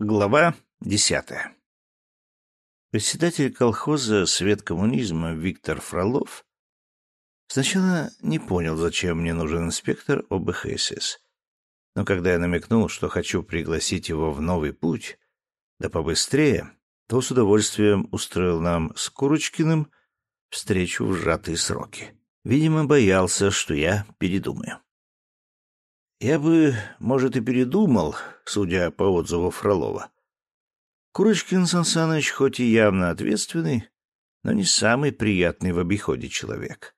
Глава десятая. Председатель колхоза «Свет коммунизма» Виктор Фролов сначала не понял, зачем мне нужен инспектор ОБХСС. Но когда я намекнул, что хочу пригласить его в новый путь, да побыстрее, то с удовольствием устроил нам с Курочкиным встречу в сжатые сроки. Видимо, боялся, что я передумаю. Я бы, может, и передумал, судя по отзыву Фролова. Курочкин Сансаныч хоть и явно ответственный, но не самый приятный в обиходе человек.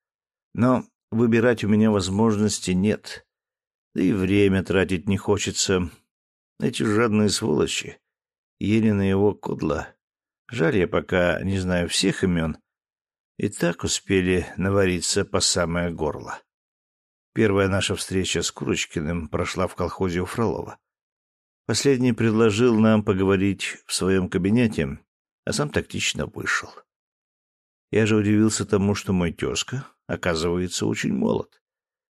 Но выбирать у меня возможности нет. Да и время тратить не хочется. Эти жадные сволочи. Елена его кудла. Жаль, я пока не знаю всех имен. И так успели навариться по самое горло. Первая наша встреча с Курочкиным прошла в колхозе у Фролова. Последний предложил нам поговорить в своем кабинете, а сам тактично вышел. Я же удивился тому, что мой тезка, оказывается, очень молод.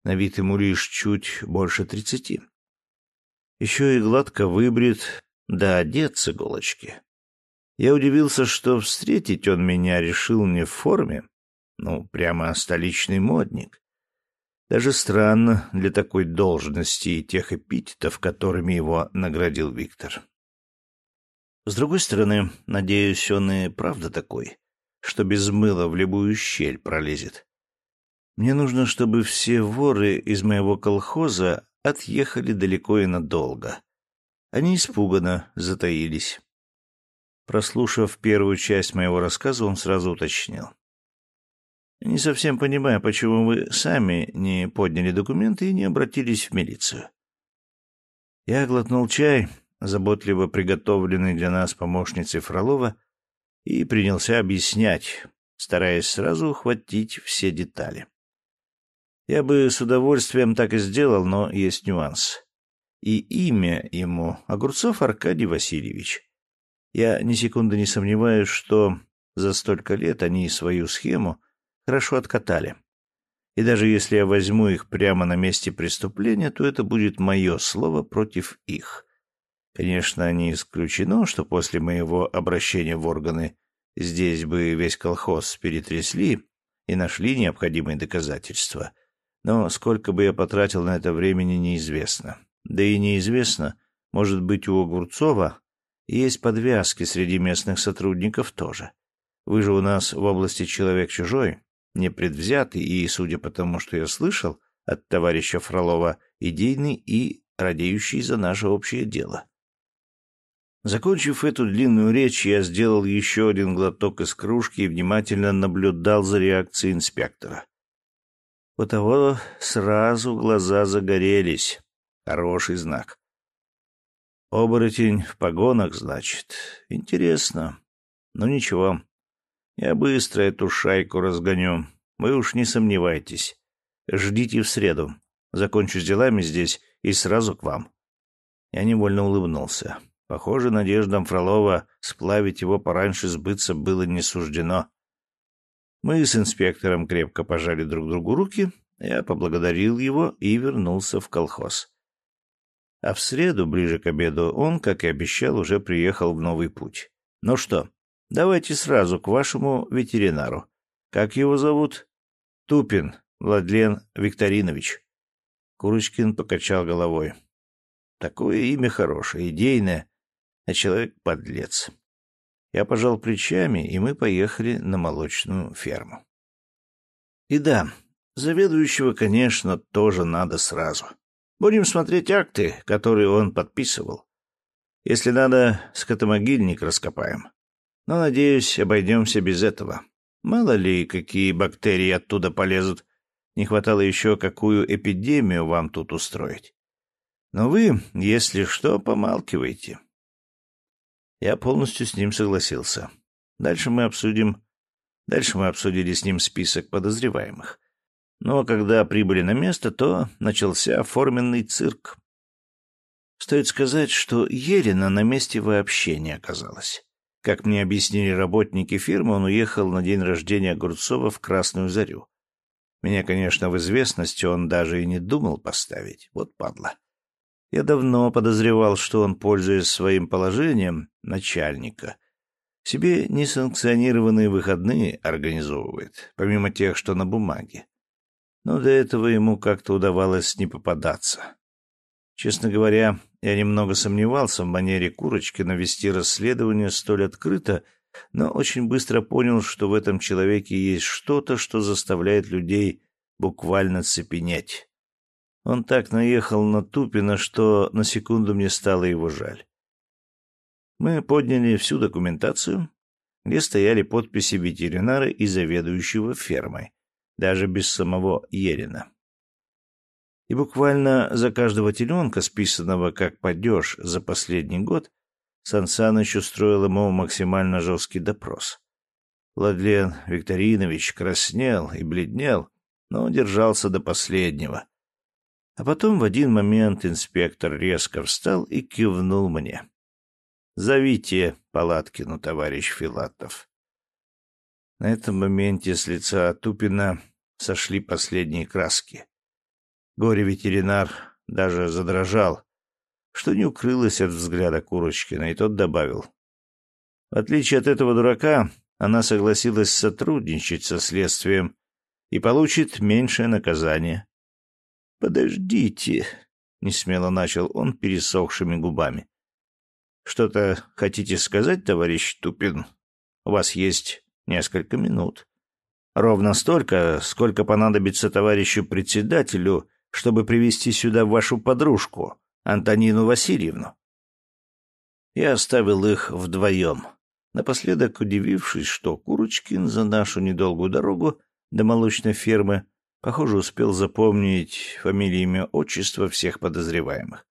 На вид ему лишь чуть больше тридцати. Еще и гладко выбрит, да одет с иголочки. Я удивился, что встретить он меня решил не в форме, ну, прямо столичный модник, даже странно для такой должности и тех эпитетов, которыми его наградил Виктор. С другой стороны, надеюсь, он и правда такой, что без мыла в любую щель пролезет. Мне нужно, чтобы все воры из моего колхоза отъехали далеко и надолго. Они испуганно затаились. Прослушав первую часть моего рассказа, он сразу уточнил. Не совсем понимаю, почему вы сами не подняли документы и не обратились в милицию. Я глотнул чай, заботливо приготовленный для нас помощницей Фролова, и принялся объяснять, стараясь сразу ухватить все детали. Я бы с удовольствием так и сделал, но есть нюанс. И имя ему — Огурцов Аркадий Васильевич. Я ни секунды не сомневаюсь, что за столько лет они свою схему хорошо откатали. И даже если я возьму их прямо на месте преступления, то это будет мое слово против их. Конечно, не исключено, что после моего обращения в органы здесь бы весь колхоз перетрясли и нашли необходимые доказательства. Но сколько бы я потратил на это времени, неизвестно. Да и неизвестно, может быть, у Огурцова есть подвязки среди местных сотрудников тоже. Вы же у нас в области человек чужой, непредвзятый и, судя по тому, что я слышал от товарища Фролова, идейный и радеющий за наше общее дело. Закончив эту длинную речь, я сделал еще один глоток из кружки и внимательно наблюдал за реакцией инспектора. У того сразу глаза загорелись. Хороший знак. Оборотень в погонах, значит. Интересно. Ну ничего, я быстро эту шайку разгоню. Вы уж не сомневайтесь. Ждите в среду. Закончу с делами здесь и сразу к вам. Я невольно улыбнулся. Похоже, надеждам Фролова сплавить его пораньше сбыться было не суждено. Мы с инспектором крепко пожали друг другу руки, я поблагодарил его и вернулся в колхоз. А в среду, ближе к обеду, он, как и обещал, уже приехал в новый путь. Ну что, Давайте сразу к вашему ветеринару. Как его зовут? Тупин Владлен Викторинович. Курочкин покачал головой. Такое имя хорошее, идейное, а человек подлец. Я пожал плечами, и мы поехали на молочную ферму. И да, заведующего, конечно, тоже надо сразу. Будем смотреть акты, которые он подписывал. Если надо, скотомогильник раскопаем. Но, надеюсь, обойдемся без этого. Мало ли, какие бактерии оттуда полезут. Не хватало еще какую эпидемию вам тут устроить. Но вы, если что, помалкивайте. Я полностью с ним согласился. Дальше мы обсудим... Дальше мы обсудили с ним список подозреваемых. Но когда прибыли на место, то начался оформленный цирк. Стоит сказать, что Елена на месте вообще не оказалась. Как мне объяснили работники фирмы, он уехал на день рождения Огурцова в Красную Зарю. Меня, конечно, в известность он даже и не думал поставить. Вот падла. Я давно подозревал, что он, пользуясь своим положением начальника, себе несанкционированные выходные организовывает, помимо тех, что на бумаге. Но до этого ему как-то удавалось не попадаться. Честно говоря, я немного сомневался в манере Курочкина вести расследование столь открыто, но очень быстро понял, что в этом человеке есть что-то, что заставляет людей буквально цепенеть. Он так наехал на Тупина, что на секунду мне стало его жаль. Мы подняли всю документацию, где стояли подписи ветеринара и заведующего фермой, даже без самого Ерина. И буквально за каждого теленка, списанного как падеж за последний год, Сан Саныч устроил ему максимально жесткий допрос. Владлен Викторинович краснел и бледнел, но держался до последнего. А потом в один момент инспектор резко встал и кивнул мне. «Зовите Палаткину, товарищ Филатов». На этом моменте с лица Тупина сошли последние краски. Горе-ветеринар даже задрожал, что не укрылось от взгляда Курочкина, и тот добавил. В отличие от этого дурака, она согласилась сотрудничать со следствием и получит меньшее наказание. — Подождите, — несмело начал он пересохшими губами. — Что-то хотите сказать, товарищ Тупин? У вас есть несколько минут. Ровно столько, сколько понадобится товарищу председателю чтобы привести сюда вашу подружку, Антонину Васильевну. Я оставил их вдвоем, напоследок удивившись, что Курочкин за нашу недолгую дорогу до молочной фермы, похоже, успел запомнить фамилии, имя, отчество всех подозреваемых.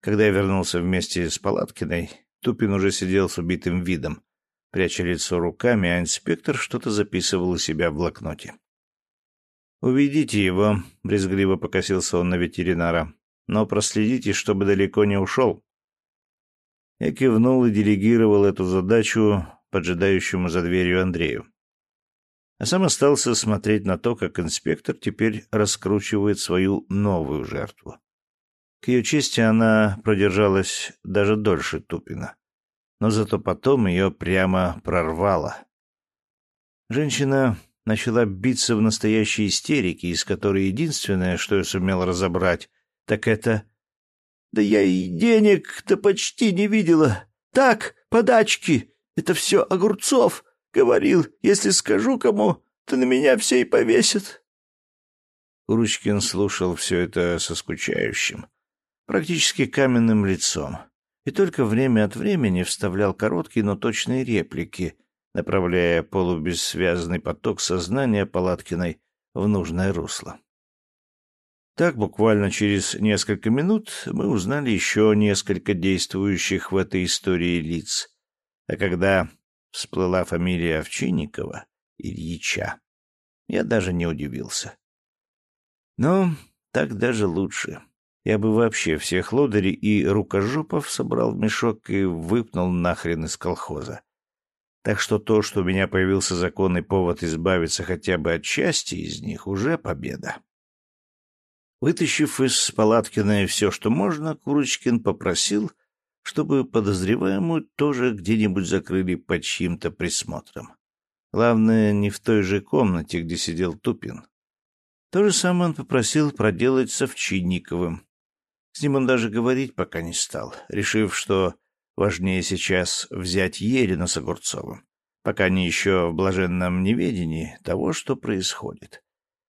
Когда я вернулся вместе с Палаткиной, Тупин уже сидел с убитым видом, пряча лицо руками, а инспектор что-то записывал у себя в блокноте. «Уведите его», — брезгливо покосился он на ветеринара. «Но проследите, чтобы далеко не ушел». Я кивнул и делегировал эту задачу поджидающему за дверью Андрею. А сам остался смотреть на то, как инспектор теперь раскручивает свою новую жертву. К ее чести она продержалась даже дольше Тупина. Но зато потом ее прямо прорвало. Женщина начала биться в настоящей истерике, из которой единственное, что я сумел разобрать, так это... «Да я и денег-то почти не видела. Так, подачки. Это все Огурцов. Говорил, если скажу кому, то на меня все и повесят». Уручкин слушал все это со скучающим, практически каменным лицом, и только время от времени вставлял короткие, но точные реплики — направляя полубессвязный поток сознания Палаткиной в нужное русло. Так, буквально через несколько минут мы узнали еще несколько действующих в этой истории лиц. А когда всплыла фамилия Овчинникова, Ильича, я даже не удивился. Но так даже лучше. Я бы вообще всех лодырей и рукожопов собрал в мешок и выпнул нахрен из колхоза. Так что то, что у меня появился законный повод избавиться хотя бы от части из них, уже победа. Вытащив из Палаткина все, что можно, Курочкин попросил, чтобы подозреваемую тоже где-нибудь закрыли под чьим-то присмотром. Главное, не в той же комнате, где сидел Тупин. То же самое он попросил проделать с Овчинниковым. С ним он даже говорить пока не стал, решив, что Важнее сейчас взять Ерина с Огурцовым, пока они еще в блаженном неведении того, что происходит.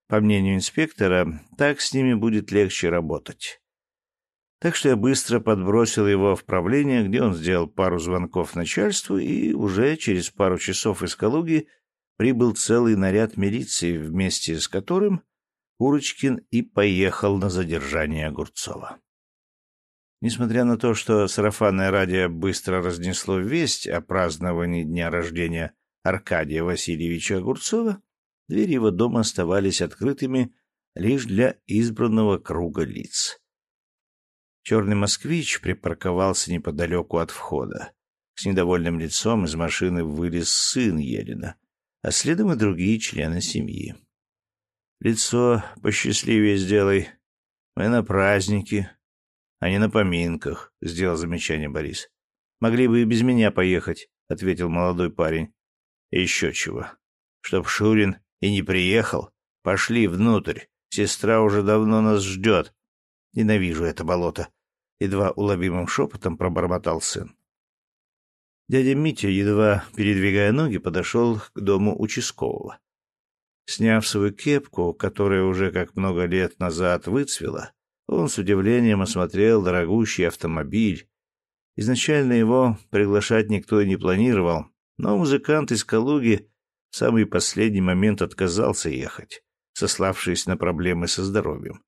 По мнению инспектора, так с ними будет легче работать. Так что я быстро подбросил его в правление, где он сделал пару звонков начальству, и уже через пару часов из Калуги прибыл целый наряд милиции, вместе с которым Курочкин и поехал на задержание Огурцова. Несмотря на то, что сарафанное радио быстро разнесло весть о праздновании дня рождения Аркадия Васильевича Огурцова, двери его дома оставались открытыми лишь для избранного круга лиц. Черный москвич припарковался неподалеку от входа. С недовольным лицом из машины вылез сын Елена, а следом и другие члены семьи. «Лицо посчастливее сделай. Мы на празднике», а не на поминках, — сделал замечание Борис. — Могли бы и без меня поехать, — ответил молодой парень. — Еще чего. Чтоб Шурин и не приехал, пошли внутрь. Сестра уже давно нас ждет. Ненавижу это болото. Едва уловимым шепотом пробормотал сын. Дядя Митя, едва передвигая ноги, подошел к дому участкового. Сняв свою кепку, которая уже как много лет назад выцвела, он с удивлением осмотрел дорогущий автомобиль. Изначально его приглашать никто и не планировал, но музыкант из Калуги в самый последний момент отказался ехать, сославшись на проблемы со здоровьем.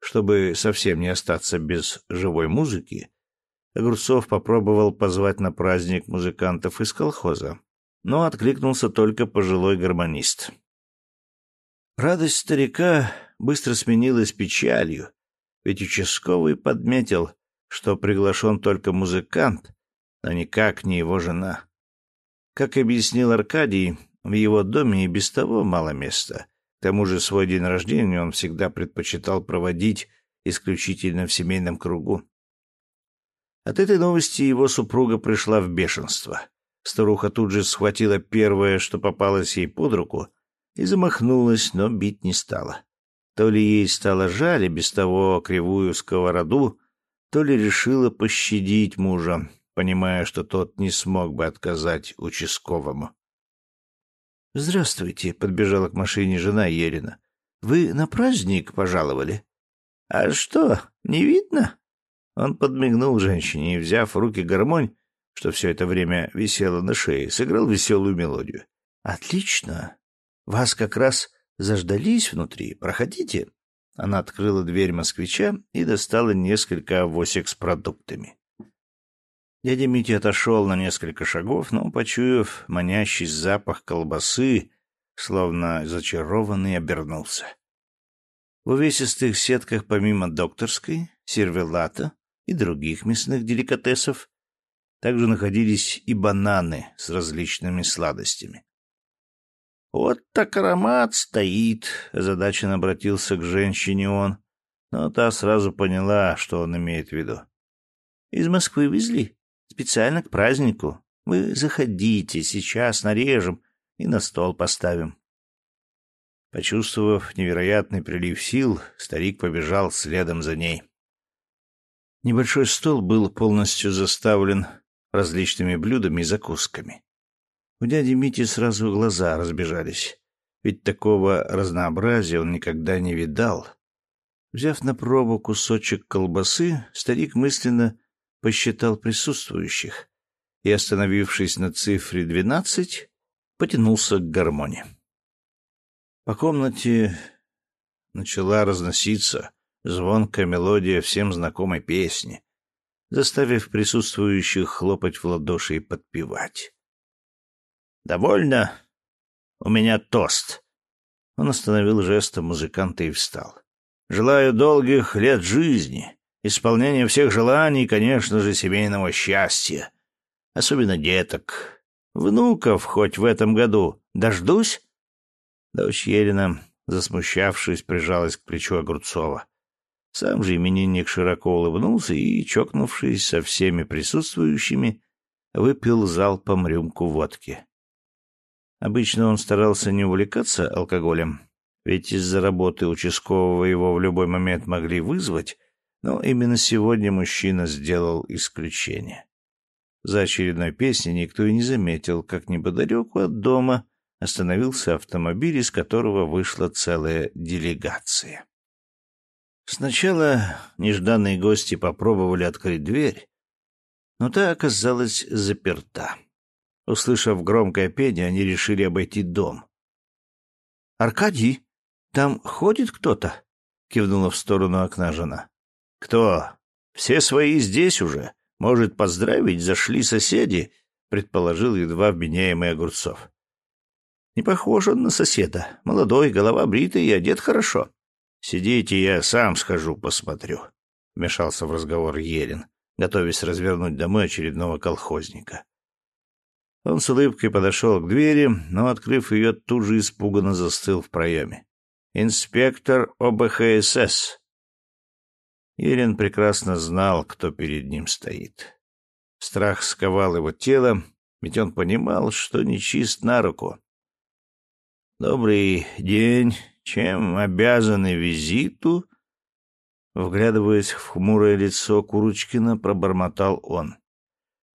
Чтобы совсем не остаться без живой музыки, Огурцов попробовал позвать на праздник музыкантов из колхоза, но откликнулся только пожилой гармонист. Радость старика быстро сменилась печалью, ведь участковый подметил, что приглашен только музыкант, но никак не его жена. Как объяснил Аркадий, в его доме и без того мало места. К тому же свой день рождения он всегда предпочитал проводить исключительно в семейном кругу. От этой новости его супруга пришла в бешенство. Старуха тут же схватила первое, что попалось ей под руку, и замахнулась, но бить не стала. То ли ей стало жаль без того кривую сковороду, то ли решила пощадить мужа, понимая, что тот не смог бы отказать участковому. «Здравствуйте», — подбежала к машине жена Ерина. «Вы на праздник пожаловали?» «А что, не видно?» Он подмигнул женщине и, взяв в руки гармонь, что все это время висела на шее, сыграл веселую мелодию. «Отлично! Вас как раз заждались внутри. Проходите». Она открыла дверь москвича и достала несколько авосик с продуктами. Дядя Митя отошел на несколько шагов, но, почуяв манящий запах колбасы, словно зачарованный, обернулся. В увесистых сетках помимо докторской, сервелата и других мясных деликатесов также находились и бананы с различными сладостями. «Вот так аромат стоит», — озадаченно обратился к женщине он, но та сразу поняла, что он имеет в виду. «Из Москвы везли, специально к празднику. Вы заходите, сейчас нарежем и на стол поставим». Почувствовав невероятный прилив сил, старик побежал следом за ней. Небольшой стол был полностью заставлен различными блюдами и закусками. У дяди Мити сразу глаза разбежались, ведь такого разнообразия он никогда не видал. Взяв на пробу кусочек колбасы, старик мысленно посчитал присутствующих и, остановившись на цифре двенадцать, потянулся к гармонии. По комнате начала разноситься звонкая мелодия всем знакомой песни, заставив присутствующих хлопать в ладоши и подпевать. «Довольно? У меня тост». Он остановил жестом музыканта и встал. «Желаю долгих лет жизни, исполнения всех желаний и, конечно же, семейного счастья, особенно деток. Внуков хоть в этом году дождусь?» Дочь Елена, засмущавшись, прижалась к плечу Огурцова. Сам же именинник широко улыбнулся и, чокнувшись со всеми присутствующими, выпил залпом рюмку водки. Обычно он старался не увлекаться алкоголем, ведь из-за работы участкового его в любой момент могли вызвать, но именно сегодня мужчина сделал исключение. За очередной песней никто и не заметил, как неподалеку от дома остановился автомобиль, из которого вышла целая делегация. Сначала нежданные гости попробовали открыть дверь, но та оказалась заперта. Услышав громкое пение, они решили обойти дом. «Аркадий, там ходит кто-то?» — кивнула в сторону окна жена. «Кто? Все свои здесь уже. Может, поздравить зашли соседи?» — предположил едва обменяемый Огурцов. «Не похож он на соседа. Молодой, голова бритая и одет хорошо. «Сидите, я сам схожу, посмотрю», — вмешался в разговор Ерин, готовясь развернуть домой очередного колхозника. Он с улыбкой подошел к двери, но, открыв ее, тут же испуганно застыл в проеме. «Инспектор ОБХСС». Ерин прекрасно знал, кто перед ним стоит. Страх сковал его тело, ведь он понимал, что нечист на руку. «Добрый день. Чем обязаны визиту?» Вглядываясь в хмурое лицо Курочкина, пробормотал он.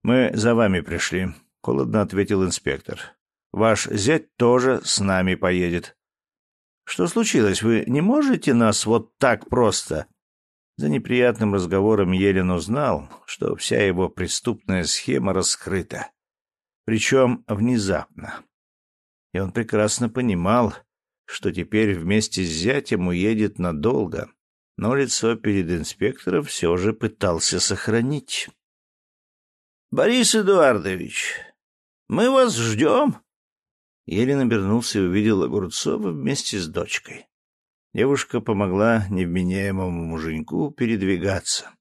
«Мы за вами пришли», — холодно ответил инспектор. «Ваш зять тоже с нами поедет». «Что случилось? Вы не можете нас вот так просто?» За неприятным разговором Елен узнал, что вся его преступная схема раскрыта. Причем внезапно. И он прекрасно понимал, что теперь вместе с зятем уедет надолго, но лицо перед инспектором все же пытался сохранить. «Борис Эдуардович, мы вас ждем!» Елен обернулся и увидел Огурцова вместе с дочкой. Девушка помогла невменяемому муженьку передвигаться.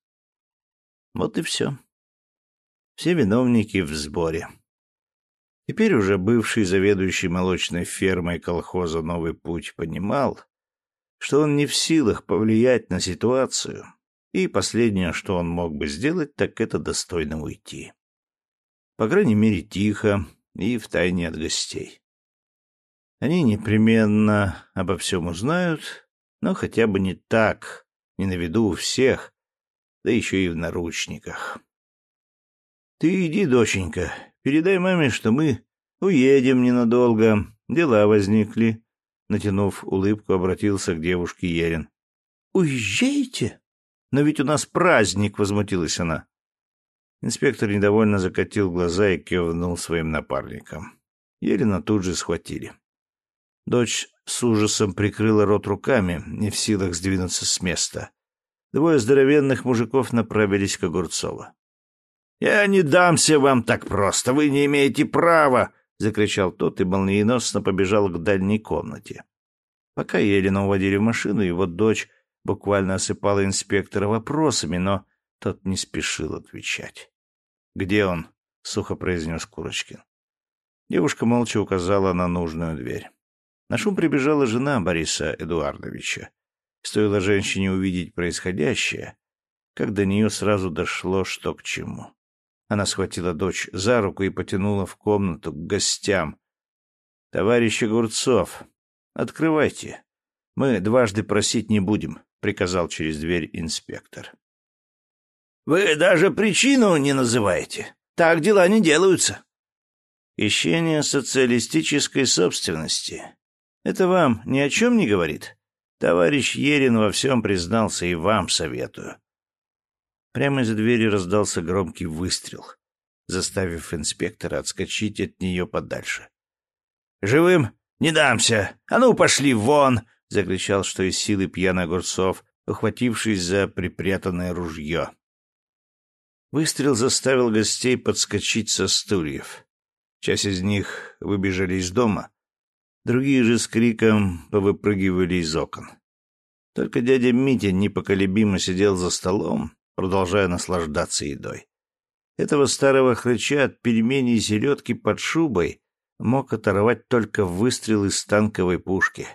Вот и все. Все виновники в сборе. Теперь уже бывший заведующий молочной фермой колхоза «Новый путь» понимал, что он не в силах повлиять на ситуацию, и последнее, что он мог бы сделать, так это достойно уйти. По крайней мере, тихо и втайне от гостей. Они непременно обо всем узнают, но хотя бы не так, не на виду у всех, да еще и в наручниках. Ты иди, доченька, передай маме, что мы уедем ненадолго, дела возникли. Натянув улыбку, обратился к девушке Ерин. «Уезжаете? Но ведь у нас праздник!» — возмутилась она. Инспектор недовольно закатил глаза и кивнул своим напарникам. Елена тут же схватили. Дочь с ужасом прикрыла рот руками, не в силах сдвинуться с места. Двое здоровенных мужиков направились к Огурцову. «Я не дамся вам так просто, вы не имеете права!» — закричал тот и молниеносно побежал к дальней комнате. Пока Елена уводили в машину, его дочь буквально осыпала инспектора вопросами, но тот не спешил отвечать. «Где он?» — сухо произнес Курочкин. Девушка молча указала на нужную дверь. На шум прибежала жена Бориса Эдуардовича. Стоило женщине увидеть происходящее, как до нее сразу дошло, что к чему. Она схватила дочь за руку и потянула в комнату к гостям. — Товарищ Огурцов, открывайте. Мы дважды просить не будем, — приказал через дверь инспектор. Вы даже причину не называете. Так дела не делаются. Ищение социалистической собственности. Это вам ни о чем не говорит? Товарищ Ерин во всем признался и вам советую. Прямо из двери раздался громкий выстрел, заставив инспектора отскочить от нее подальше. «Живым не дамся! А ну, пошли вон!» — закричал, что из силы пьяный Огурцов, ухватившись за припрятанное ружье. Выстрел заставил гостей подскочить со стульев. Часть из них выбежали из дома, другие же с криком повыпрыгивали из окон. Только дядя Митя непоколебимо сидел за столом, продолжая наслаждаться едой. Этого старого хрыча от пельменей и селедки под шубой мог оторвать только выстрел из танковой пушки.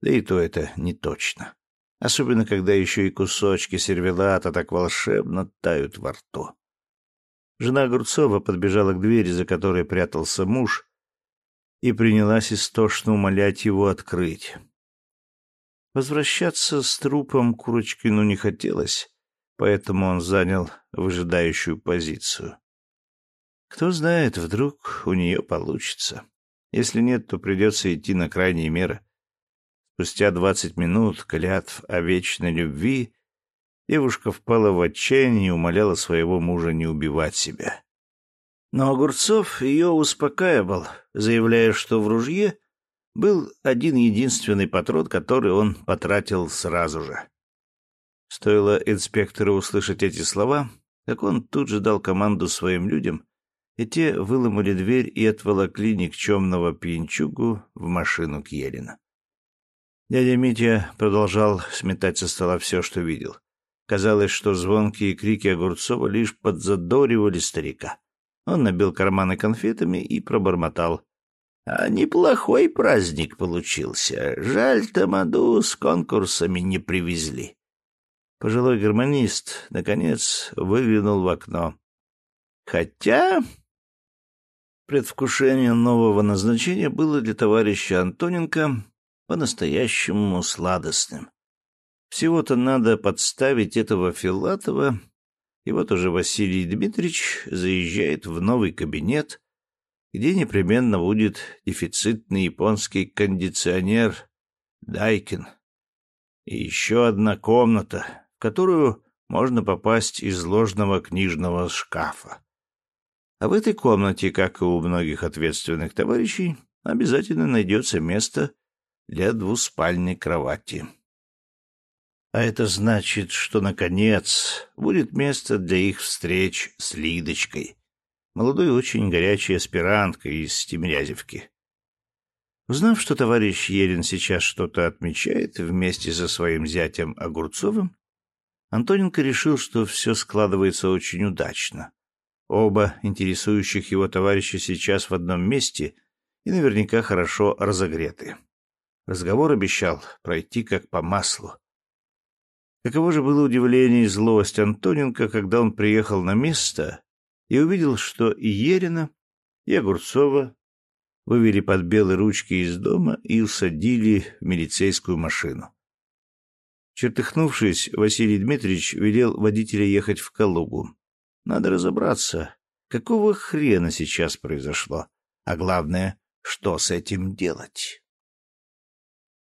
Да и то это не точно особенно когда еще и кусочки сервелата так волшебно тают во рту. Жена Огурцова подбежала к двери, за которой прятался муж, и принялась истошно умолять его открыть. Возвращаться с трупом Курочкину не хотелось, поэтому он занял выжидающую позицию. Кто знает, вдруг у нее получится. Если нет, то придется идти на крайние меры — Спустя двадцать минут клятв о вечной любви девушка впала в отчаяние и умоляла своего мужа не убивать себя. Но Огурцов ее успокаивал, заявляя, что в ружье был один единственный патрон, который он потратил сразу же. Стоило инспектору услышать эти слова, как он тут же дал команду своим людям, и те выломали дверь и отволокли никчемного пьянчугу в машину к Елена. Дядя Митя продолжал сметать со стола все, что видел. Казалось, что звонкие крики Огурцова лишь подзадоривали старика. Он набил карманы конфетами и пробормотал. А неплохой праздник получился. Жаль, тамаду с конкурсами не привезли. Пожилой гармонист, наконец, выглянул в окно. Хотя предвкушение нового назначения было для товарища Антоненко по-настоящему сладостным. Всего-то надо подставить этого Филатова, и вот уже Василий Дмитриевич заезжает в новый кабинет, где непременно будет дефицитный японский кондиционер Дайкин. И еще одна комната, в которую можно попасть из ложного книжного шкафа. А в этой комнате, как и у многих ответственных товарищей, обязательно найдется место для двуспальной кровати. А это значит, что, наконец, будет место для их встреч с Лидочкой, молодой очень горячей аспиранткой из Тимирязевки. Узнав, что товарищ Ерин сейчас что-то отмечает вместе со своим зятем Огурцовым, Антоненко решил, что все складывается очень удачно. Оба интересующих его товарища сейчас в одном месте и наверняка хорошо разогреты. Разговор обещал пройти как по маслу. Каково же было удивление и злость Антоненко, когда он приехал на место и увидел, что и Ерина, и Огурцова вывели под белые ручки из дома и усадили в милицейскую машину. Чертыхнувшись, Василий Дмитриевич велел водителя ехать в Калугу. Надо разобраться, какого хрена сейчас произошло, а главное, что с этим делать.